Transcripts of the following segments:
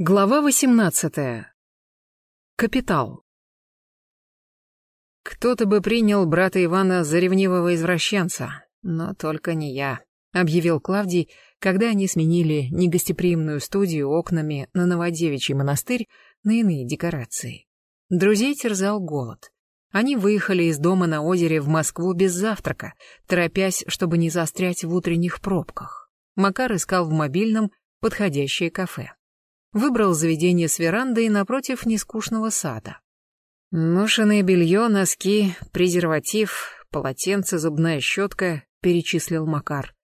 Глава 18. Капитал. Кто-то бы принял брата Ивана за ревнивого извращенца, но только не я, объявил Клавдий, когда они сменили негостеприимную студию окнами на Новодевичий монастырь на иные декорации. Друзей терзал голод. Они выехали из дома на озере в Москву без завтрака, торопясь, чтобы не застрять в утренних пробках. Макар искал в мобильном подходящее кафе. Выбрал заведение с верандой напротив нескучного сада. Ношеное белье, носки, презерватив, полотенце, зубная щетка, перечислил Макар.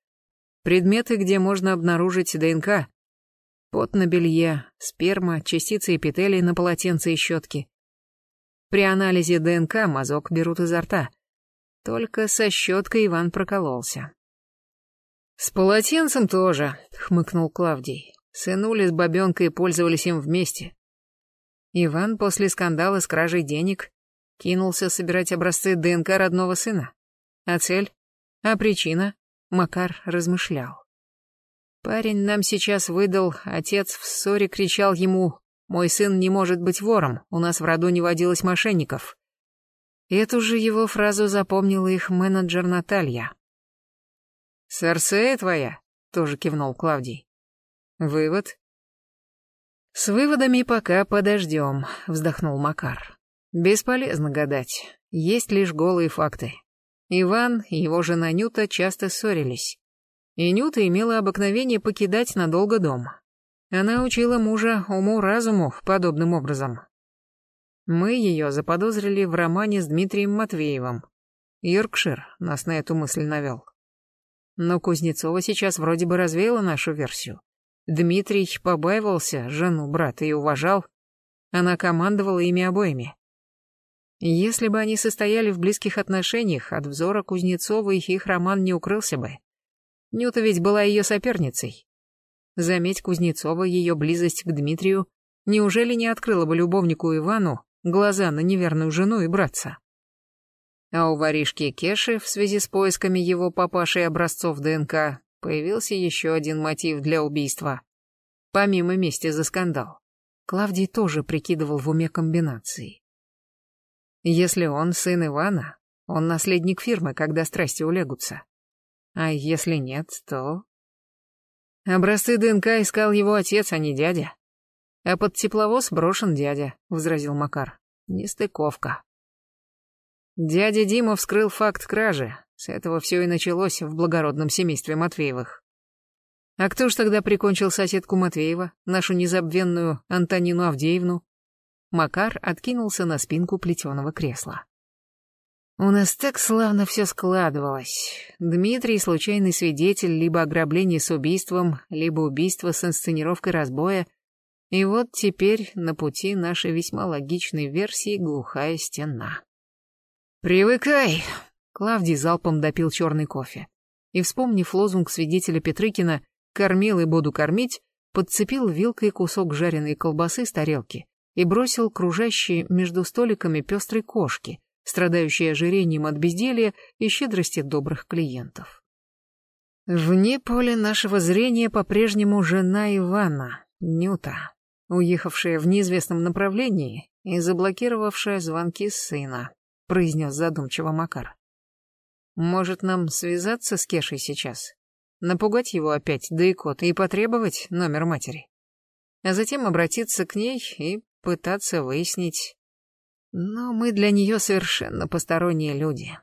Предметы, где можно обнаружить ДНК. Пот на белье, сперма, частицы эпителий на полотенце и щетке. При анализе ДНК мазок берут изо рта. Только со щеткой Иван прокололся. «С полотенцем тоже», — хмыкнул Клавдий. Сынули с бабенкой пользовались им вместе. Иван после скандала с кражей денег кинулся собирать образцы ДНК родного сына. А цель? А причина? Макар размышлял. Парень нам сейчас выдал, отец в ссоре кричал ему, «Мой сын не может быть вором, у нас в роду не водилось мошенников». Эту же его фразу запомнила их менеджер Наталья. «Сарсея твоя?» — тоже кивнул Клавдий. Вывод? С выводами пока подождем, вздохнул Макар. Бесполезно гадать, есть лишь голые факты. Иван и его жена Нюта часто ссорились. И Нюта имела обыкновение покидать надолго дом. Она учила мужа уму-разуму подобным образом. Мы ее заподозрили в романе с Дмитрием Матвеевым. Йоркшир нас на эту мысль навел. Но Кузнецова сейчас вроде бы развеяла нашу версию. Дмитрий побаивался жену брата и уважал. Она командовала ими обоими. Если бы они состояли в близких отношениях, от взора Кузнецовой их роман не укрылся бы. Нюта ведь была ее соперницей. Заметь Кузнецова ее близость к Дмитрию, неужели не открыла бы любовнику Ивану глаза на неверную жену и братца? А у воришки Кеши в связи с поисками его папаши образцов ДНК Появился еще один мотив для убийства. Помимо мести за скандал. Клавдий тоже прикидывал в уме комбинации. Если он сын Ивана, он наследник фирмы, когда страсти улегутся. А если нет, то... Образцы ДНК искал его отец, а не дядя. А под тепловоз брошен дядя, возразил Макар. Нестыковка. Дядя Дима вскрыл факт кражи, с этого все и началось в благородном семействе Матвеевых. А кто ж тогда прикончил соседку Матвеева, нашу незабвенную Антонину Авдеевну? Макар откинулся на спинку плетеного кресла. У нас так славно все складывалось. Дмитрий — случайный свидетель либо ограбления с убийством, либо убийство с инсценировкой разбоя. И вот теперь на пути нашей весьма логичной версии глухая стена. «Привыкай!» Клавдий залпом допил черный кофе. И, вспомнив лозунг свидетеля Петрыкина «Кормил и буду кормить», подцепил вилкой кусок жареной колбасы с тарелки и бросил кружащие между столиками пестрой кошки, страдающей ожирением от безделья и щедрости добрых клиентов. Вне поля нашего зрения по-прежнему жена Ивана, Нюта, уехавшая в неизвестном направлении и заблокировавшая звонки сына, произнес задумчиво Макар. Может, нам связаться с Кешей сейчас? Напугать его опять, да и кот, и потребовать номер матери? А затем обратиться к ней и пытаться выяснить... Но мы для нее совершенно посторонние люди.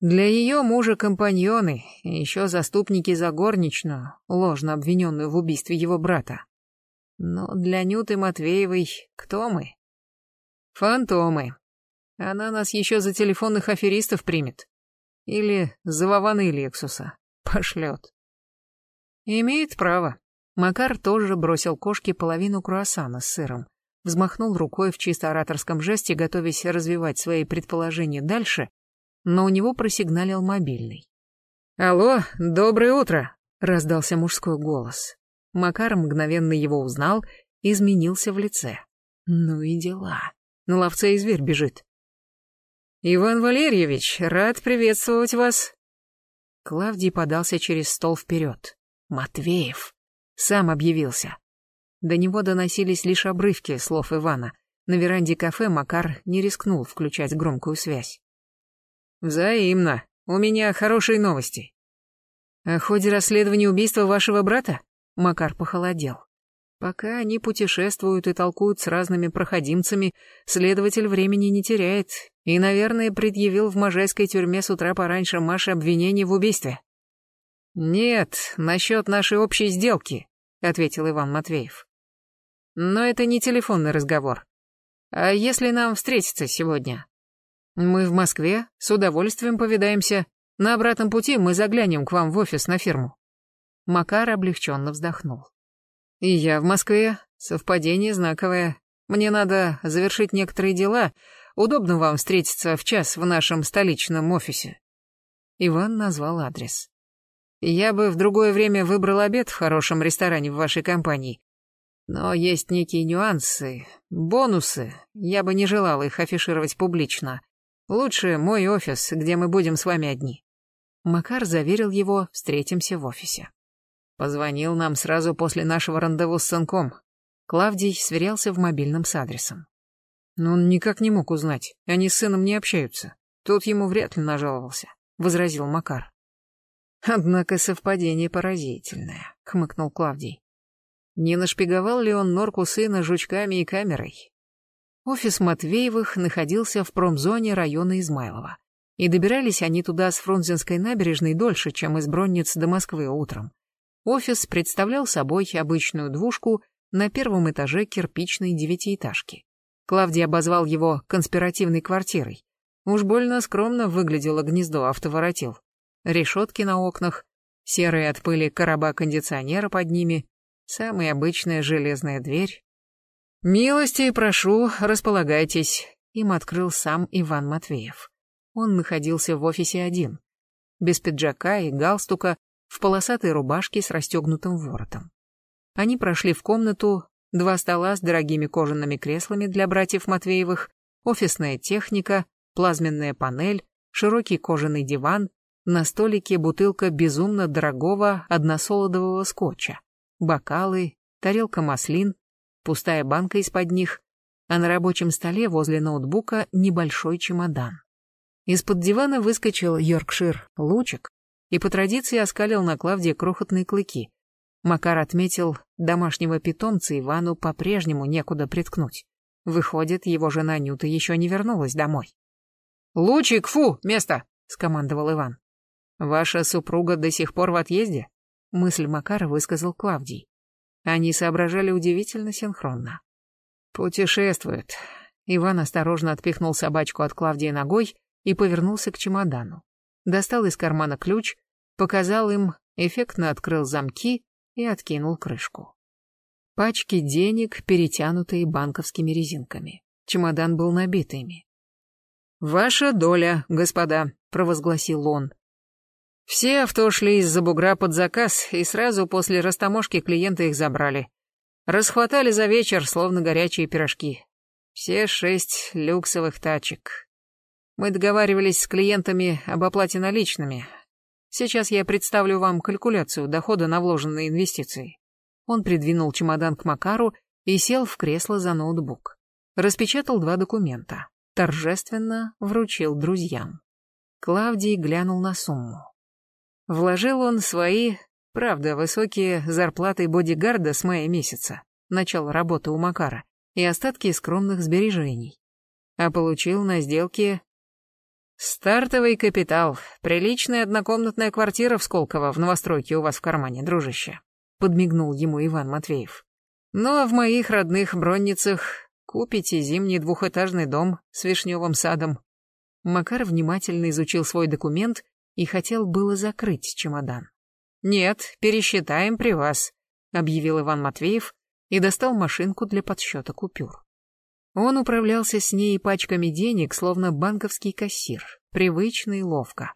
Для ее мужа компаньоны еще заступники за горничную, ложно обвиненную в убийстве его брата. Но для Нюты Матвеевой кто мы? Фантомы. Она нас еще за телефонных аферистов примет. Или за Вована Лексуса. Пошлет. Имеет право. Макар тоже бросил кошке половину круассана с сыром. Взмахнул рукой в чисто ораторском жесте, готовясь развивать свои предположения дальше, но у него просигналил мобильный. «Алло, доброе утро!» — раздался мужской голос. Макар мгновенно его узнал, изменился в лице. Ну и дела. На ловце и зверь бежит. «Иван Валерьевич, рад приветствовать вас!» Клавдий подался через стол вперед. «Матвеев!» Сам объявился. До него доносились лишь обрывки слов Ивана. На веранде кафе Макар не рискнул включать громкую связь. «Взаимно. У меня хорошие новости». «О ходе расследования убийства вашего брата?» Макар похолодел. Пока они путешествуют и толкуют с разными проходимцами, следователь времени не теряет и, наверное, предъявил в Можайской тюрьме с утра пораньше Маше обвинение в убийстве. «Нет, насчет нашей общей сделки», — ответил Иван Матвеев. «Но это не телефонный разговор. А если нам встретиться сегодня? Мы в Москве, с удовольствием повидаемся. На обратном пути мы заглянем к вам в офис на фирму». Макар облегченно вздохнул. И я в Москве. Совпадение знаковое. Мне надо завершить некоторые дела. Удобно вам встретиться в час в нашем столичном офисе. Иван назвал адрес. Я бы в другое время выбрал обед в хорошем ресторане в вашей компании. Но есть некие нюансы, бонусы. Я бы не желал их афишировать публично. Лучше мой офис, где мы будем с вами одни. Макар заверил его, встретимся в офисе. Позвонил нам сразу после нашего рандеву с сынком. Клавдий сверялся в мобильном с адресом. Но он никак не мог узнать, они с сыном не общаются. Тут ему вряд ли нажаловался, — возразил Макар. Однако совпадение поразительное, — хмыкнул Клавдий. Не нашпиговал ли он норку сына жучками и камерой? Офис Матвеевых находился в промзоне района Измайлова. И добирались они туда с Фрунзенской набережной дольше, чем из Бронниц до Москвы утром. Офис представлял собой обычную двушку на первом этаже кирпичной девятиэтажки. Клавдий обозвал его конспиративной квартирой. Уж больно скромно выглядело гнездо автоворотил. Решетки на окнах, серые от пыли короба кондиционера под ними, самая обычная железная дверь. «Милости прошу, располагайтесь», — им открыл сам Иван Матвеев. Он находился в офисе один. Без пиджака и галстука, в полосатой рубашке с расстегнутым воротом. Они прошли в комнату, два стола с дорогими кожаными креслами для братьев Матвеевых, офисная техника, плазменная панель, широкий кожаный диван, на столике бутылка безумно дорогого односолодового скотча, бокалы, тарелка маслин, пустая банка из-под них, а на рабочем столе возле ноутбука небольшой чемодан. Из-под дивана выскочил Йоркшир Лучик и по традиции оскалил на Клавдии крохотные клыки. Макар отметил, домашнего питомца Ивану по-прежнему некуда приткнуть. Выходит, его жена Нюта еще не вернулась домой. «Лучик, фу, место!» — скомандовал Иван. «Ваша супруга до сих пор в отъезде?» — мысль Макара высказал Клавдий. Они соображали удивительно синхронно. «Путешествует». Иван осторожно отпихнул собачку от Клавдии ногой и повернулся к чемодану достал из кармана ключ, показал им, эффектно открыл замки и откинул крышку. Пачки денег, перетянутые банковскими резинками. Чемодан был набит ими. «Ваша доля, господа», — провозгласил он. Все авто шли из-за бугра под заказ, и сразу после растаможки клиенты их забрали. Расхватали за вечер, словно горячие пирожки. Все шесть люксовых тачек. Мы договаривались с клиентами об оплате наличными. Сейчас я представлю вам калькуляцию дохода на вложенные инвестиции. Он придвинул чемодан к Макару и сел в кресло за ноутбук. Распечатал два документа. Торжественно вручил друзьям. Клавдий глянул на сумму. Вложил он свои, правда, высокие зарплаты бодигарда с мая месяца, начало работы у Макара, и остатки скромных сбережений. А получил на сделке «Стартовый капитал. Приличная однокомнатная квартира в Сколково в новостройке у вас в кармане, дружище», — подмигнул ему Иван Матвеев. «Ну а в моих родных Бронницах купите зимний двухэтажный дом с вишневым садом». Макар внимательно изучил свой документ и хотел было закрыть чемодан. «Нет, пересчитаем при вас», — объявил Иван Матвеев и достал машинку для подсчета купюр. Он управлялся с ней пачками денег, словно банковский кассир, привычно и ловко.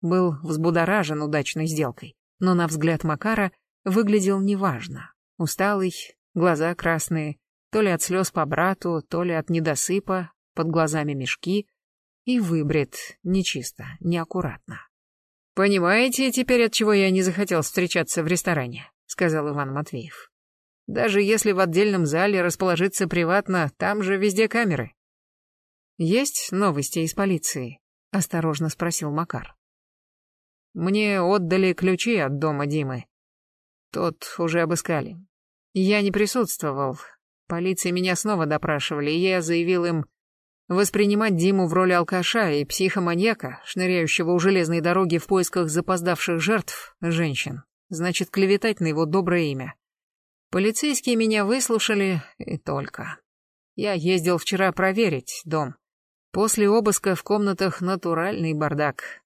Был взбудоражен удачной сделкой, но на взгляд Макара выглядел неважно. Усталый, глаза красные, то ли от слез по брату, то ли от недосыпа, под глазами мешки, и выбрит нечисто, неаккуратно. «Понимаете теперь, от чего я не захотел встречаться в ресторане?» — сказал Иван Матвеев. Даже если в отдельном зале расположиться приватно, там же везде камеры. Есть новости из полиции? Осторожно спросил Макар. Мне отдали ключи от дома Димы. Тот уже обыскали. Я не присутствовал. Полиция меня снова допрашивали, и я заявил им воспринимать Диму в роли алкаша и психоманьяка, шныряющего у железной дороги в поисках запоздавших жертв, женщин, значит клеветать на его доброе имя. Полицейские меня выслушали и только. Я ездил вчера проверить дом. После обыска в комнатах натуральный бардак.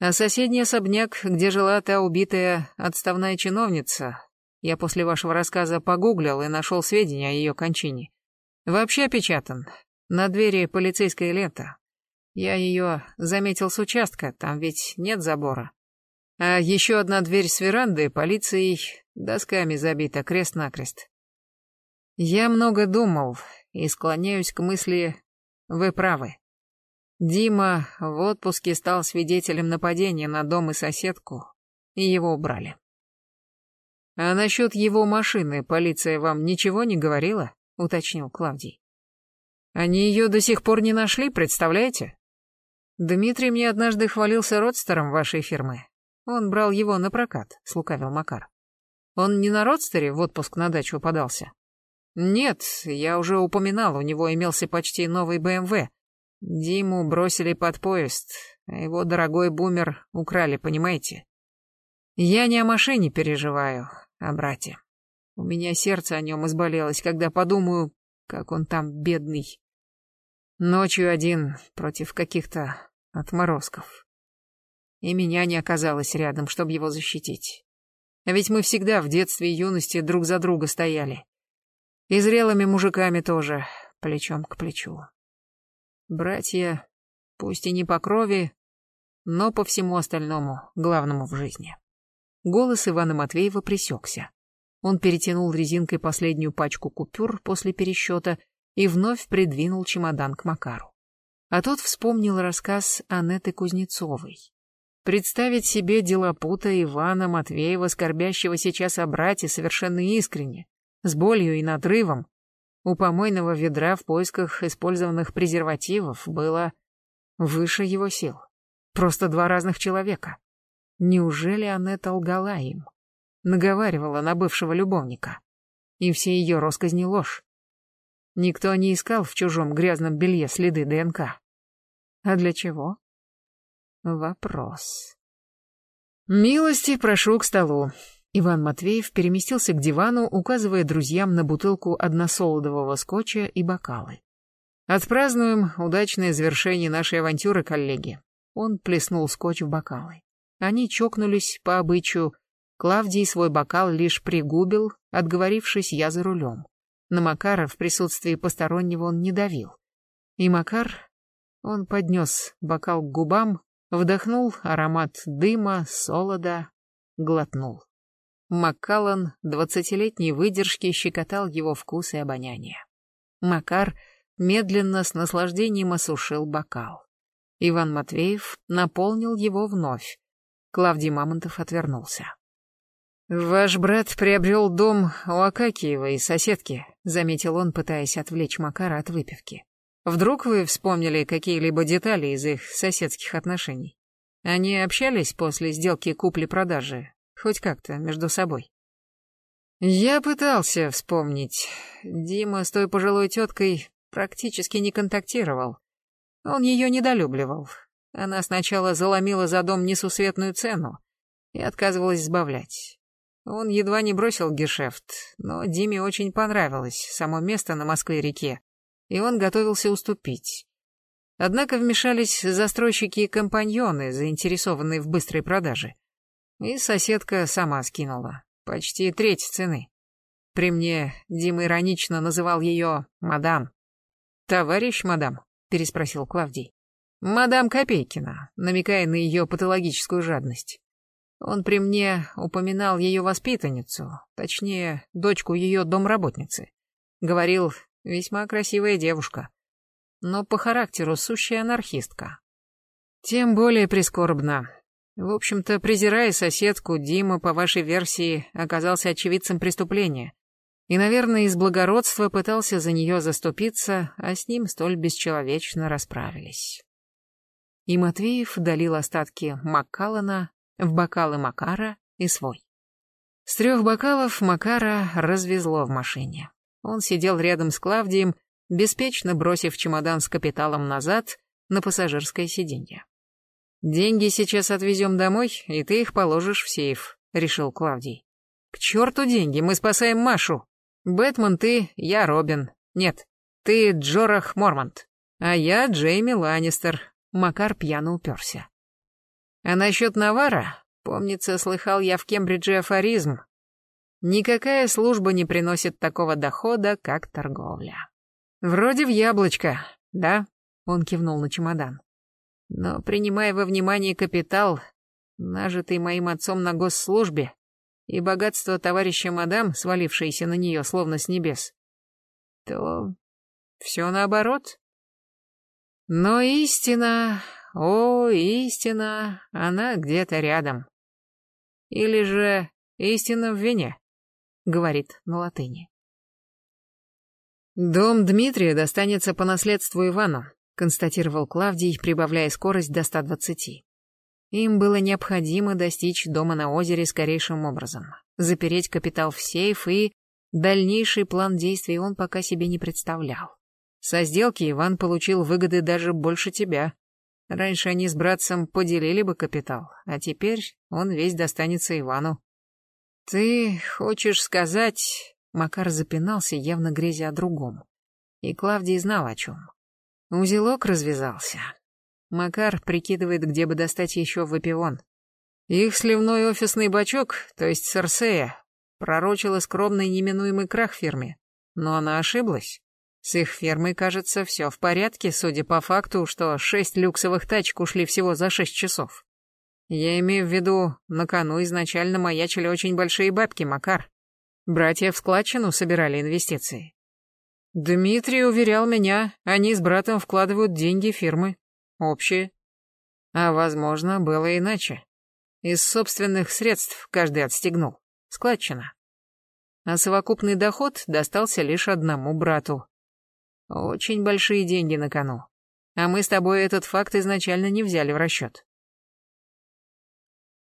А соседний особняк, где жила та убитая отставная чиновница, я после вашего рассказа погуглил и нашел сведения о ее кончине. Вообще опечатан. На двери полицейская лента. Я ее заметил с участка, там ведь нет забора. А еще одна дверь с веранды полицией досками забита крест-накрест. Я много думал и склоняюсь к мысли «Вы правы». Дима в отпуске стал свидетелем нападения на дом и соседку, и его убрали. «А насчет его машины полиция вам ничего не говорила?» — уточнил Клавдий. «Они ее до сих пор не нашли, представляете? Дмитрий мне однажды хвалился родстером вашей фирмы. Он брал его на прокат», — слукавил Макар. «Он не на родстере в отпуск на дачу подался?» «Нет, я уже упоминал, у него имелся почти новый БМВ, Диму бросили под поезд, а его дорогой бумер украли, понимаете? Я не о машине переживаю, а брате. У меня сердце о нем изболелось, когда подумаю, как он там бедный. Ночью один против каких-то отморозков. И меня не оказалось рядом, чтобы его защитить. А ведь мы всегда в детстве и юности друг за друга стояли. И зрелыми мужиками тоже, плечом к плечу. Братья, пусть и не по крови, но по всему остальному, главному в жизни. Голос Ивана Матвеева пресекся. Он перетянул резинкой последнюю пачку купюр после пересчета и вновь придвинул чемодан к Макару. А тот вспомнил рассказ Анеты Кузнецовой. Представить себе делопута Ивана Матвеева, скорбящего сейчас о брате совершенно искренне, с болью и надрывом, у помойного ведра в поисках использованных презервативов было выше его сил. Просто два разных человека. Неужели Анетта лгала им? Наговаривала на бывшего любовника. И все ее росказни ложь. Никто не искал в чужом грязном белье следы ДНК. А для чего? Вопрос. «Милости прошу к столу», Иван Матвеев переместился к дивану, указывая друзьям на бутылку односолодового скотча и бокалы. «Отпразднуем удачное завершение нашей авантюры, коллеги». Он плеснул скотч в бокалы. Они чокнулись по обычаю. Клавдий свой бокал лишь пригубил, отговорившись «я за рулем». На Макара в присутствии постороннего он не давил. И Макар, он поднес бокал к губам, вдохнул аромат дыма, солода, глотнул. Маккаллан двадцатилетней выдержки щекотал его вкус и обоняние. Макар медленно с наслаждением осушил бокал. Иван Матвеев наполнил его вновь. Клавдий Мамонтов отвернулся. «Ваш брат приобрел дом у Акакиевой соседки», — заметил он, пытаясь отвлечь Макара от выпивки. «Вдруг вы вспомнили какие-либо детали из их соседских отношений? Они общались после сделки купли-продажи, Хоть как-то между собой. Я пытался вспомнить. Дима с той пожилой теткой практически не контактировал. Он ее недолюбливал. Она сначала заломила за дом несусветную цену и отказывалась сбавлять. Он едва не бросил гешефт, но Диме очень понравилось само место на Москве-реке, и он готовился уступить. Однако вмешались застройщики и компаньоны, заинтересованные в быстрой продаже. И соседка сама скинула. Почти треть цены. При мне Дима иронично называл ее «мадам». «Товарищ мадам?» — переспросил Клавдий. «Мадам Копейкина», намекая на ее патологическую жадность. Он при мне упоминал ее воспитанницу, точнее, дочку ее домработницы. Говорил, весьма красивая девушка, но по характеру сущая анархистка. Тем более прискорбно, в общем-то, презирая соседку, Дима, по вашей версии, оказался очевидцем преступления. И, наверное, из благородства пытался за нее заступиться, а с ним столь бесчеловечно расправились. И Матвеев долил остатки Маккалана в бокалы Макара и свой. С трех бокалов Макара развезло в машине. Он сидел рядом с Клавдием, беспечно бросив чемодан с капиталом назад на пассажирское сиденье. «Деньги сейчас отвезем домой, и ты их положишь в сейф», — решил Клавдий. «К черту деньги, мы спасаем Машу. Бэтмен ты, я Робин. Нет, ты Джорах Мормонт, а я Джейми Ланнистер». Макар пьяно уперся. «А насчет Навара, помнится, слыхал я в Кембридже афоризм. Никакая служба не приносит такого дохода, как торговля». «Вроде в яблочко, да?» — он кивнул на чемодан. «Но принимая во внимание капитал, нажитый моим отцом на госслужбе, и богатство товарища мадам, свалившееся на нее словно с небес, то все наоборот. Но истина, о, истина, она где-то рядом. Или же истина в вине, говорит на латыни. «Дом Дмитрия достанется по наследству Ивану», констатировал Клавдий, прибавляя скорость до 120. Им было необходимо достичь дома на озере скорейшим образом, запереть капитал в сейф и... Дальнейший план действий он пока себе не представлял. Со сделки Иван получил выгоды даже больше тебя. Раньше они с братцем поделили бы капитал, а теперь он весь достанется Ивану. Ты хочешь сказать... Макар запинался, явно грезя о другом. И Клавдий знал о чем. Узелок развязался. Макар прикидывает, где бы достать еще выпивон. Их сливной офисный бачок, то есть Серсея, пророчила скромный неминуемый крах фирме. Но она ошиблась. С их фермой, кажется, все в порядке, судя по факту, что шесть люксовых тачек ушли всего за шесть часов. Я имею в виду, на кону изначально маячили очень большие бабки, Макар. Братья в складчину собирали инвестиции. Дмитрий уверял меня, они с братом вкладывают деньги фирмы. Общие. А возможно, было иначе. Из собственных средств каждый отстегнул. Складчина. А совокупный доход достался лишь одному брату. Очень большие деньги на кону. А мы с тобой этот факт изначально не взяли в расчет.